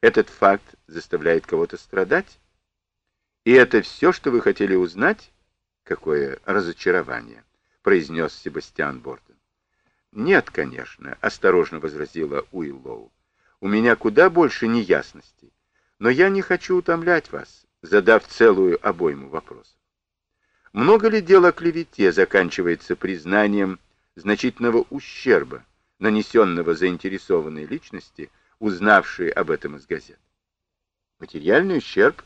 Этот факт заставляет кого-то страдать? И это все, что вы хотели узнать? Какое разочарование, произнес Себастьян Борден. Нет, конечно, осторожно возразила Уиллоу. У меня куда больше неясностей. Но я не хочу утомлять вас, задав целую обойму вопросов. Много ли дело клевете заканчивается признанием значительного ущерба, нанесенного заинтересованной личности, узнавшей об этом из газет? Материальный ущерб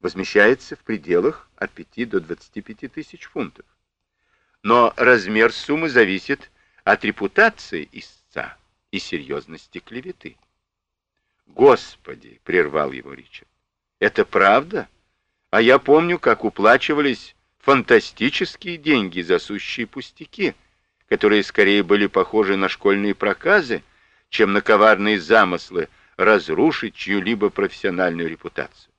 возмещается в пределах от 5 до 25 тысяч фунтов. Но размер суммы зависит от репутации истца и серьезности клеветы. «Господи!» — прервал его Ричард. «Это правда? А я помню, как уплачивались фантастические деньги за сущие пустяки, которые скорее были похожи на школьные проказы, чем на коварные замыслы разрушить чью-либо профессиональную репутацию.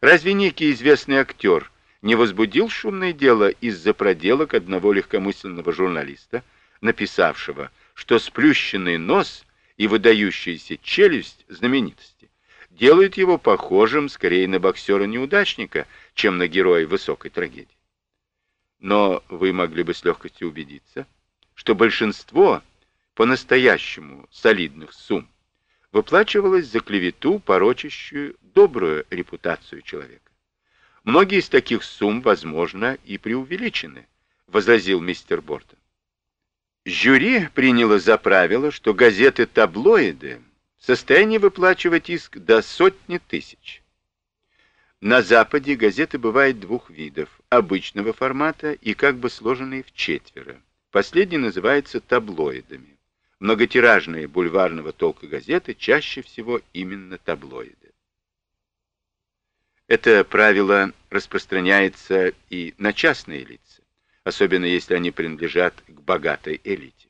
Разве некий известный актер не возбудил шумное дело из-за проделок одного легкомысленного журналиста, написавшего, что сплющенный нос и выдающаяся челюсть знаменитости делают его похожим скорее на боксера-неудачника, чем на героя высокой трагедии. Но вы могли бы с легкостью убедиться, что большинство по-настоящему солидных сумм выплачивалось за клевету, порочащую добрую репутацию человека. Многие из таких сумм, возможно, и преувеличены, возразил мистер Бортон. Жюри приняло за правило, что газеты-таблоиды в состоянии выплачивать иск до сотни тысяч. На Западе газеты бывают двух видов – обычного формата и как бы сложенные в четверо. Последние называются таблоидами. Многотиражные бульварного толка газеты чаще всего именно таблоиды. Это правило распространяется и на частные лица особенно если они принадлежат к богатой элите.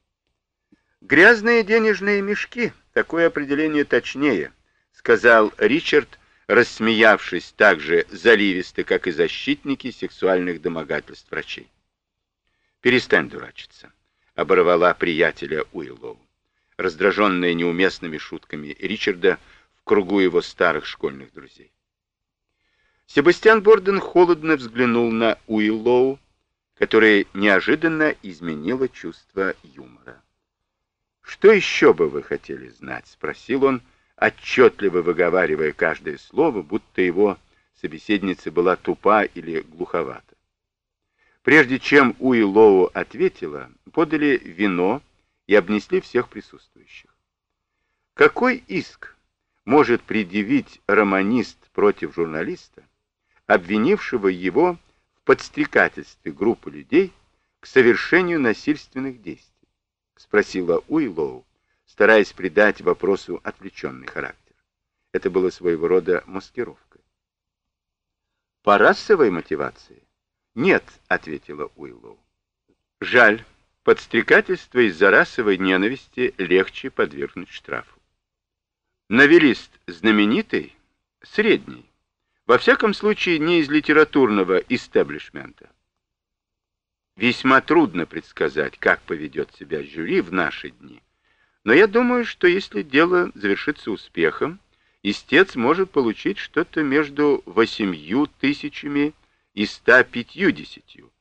«Грязные денежные мешки, такое определение точнее», сказал Ричард, рассмеявшись так же заливисто, как и защитники сексуальных домогательств врачей. «Перестань дурачиться», — оборвала приятеля Уиллоу, раздраженная неуместными шутками Ричарда в кругу его старых школьных друзей. Себастьян Борден холодно взглянул на Уиллоу, которое неожиданно изменило чувство юмора. «Что еще бы вы хотели знать?» — спросил он, отчетливо выговаривая каждое слово, будто его собеседница была тупа или глуховата. Прежде чем Уиллоу ответила, подали вино и обнесли всех присутствующих. Какой иск может предъявить романист против журналиста, обвинившего его подстрекательстве группы людей к совершению насильственных действий? Спросила Уиллоу, стараясь придать вопросу отвлеченный характер. Это было своего рода маскировкой. По расовой мотивации? Нет, ответила Уиллоу. Жаль, подстрекательство из-за расовой ненависти легче подвергнуть штрафу. Новелист знаменитый, средний. Во всяком случае, не из литературного истеблишмента. Весьма трудно предсказать, как поведет себя жюри в наши дни. Но я думаю, что если дело завершится успехом, истец может получить что-то между восемью тысячами и ста пятьюдесятью.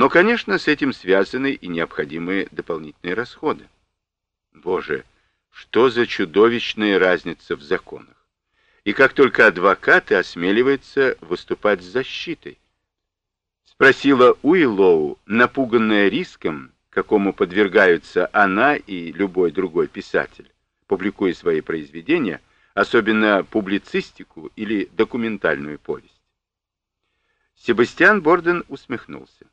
Но, конечно, с этим связаны и необходимые дополнительные расходы. Боже, что за чудовищная разница в законах и как только адвокаты осмеливаются выступать с защитой. Спросила Уиллоу, напуганная риском, какому подвергаются она и любой другой писатель, публикуя свои произведения, особенно публицистику или документальную повесть. Себастьян Борден усмехнулся.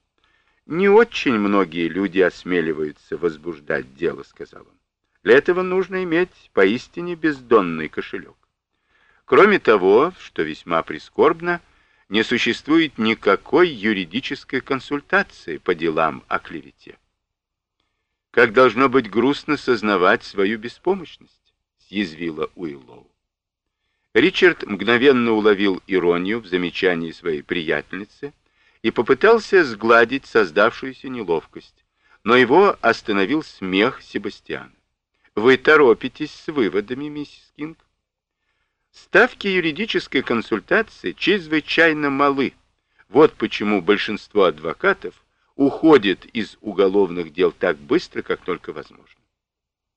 «Не очень многие люди осмеливаются возбуждать дело», — сказал он. «Для этого нужно иметь поистине бездонный кошелек. Кроме того, что весьма прискорбно, не существует никакой юридической консультации по делам о клевете. Как должно быть грустно сознавать свою беспомощность, съязвила Уиллоу. Ричард мгновенно уловил иронию в замечании своей приятельницы и попытался сгладить создавшуюся неловкость, но его остановил смех Себастьяна. «Вы торопитесь с выводами, миссис Кинг?» Ставки юридической консультации чрезвычайно малы. Вот почему большинство адвокатов уходит из уголовных дел так быстро, как только возможно.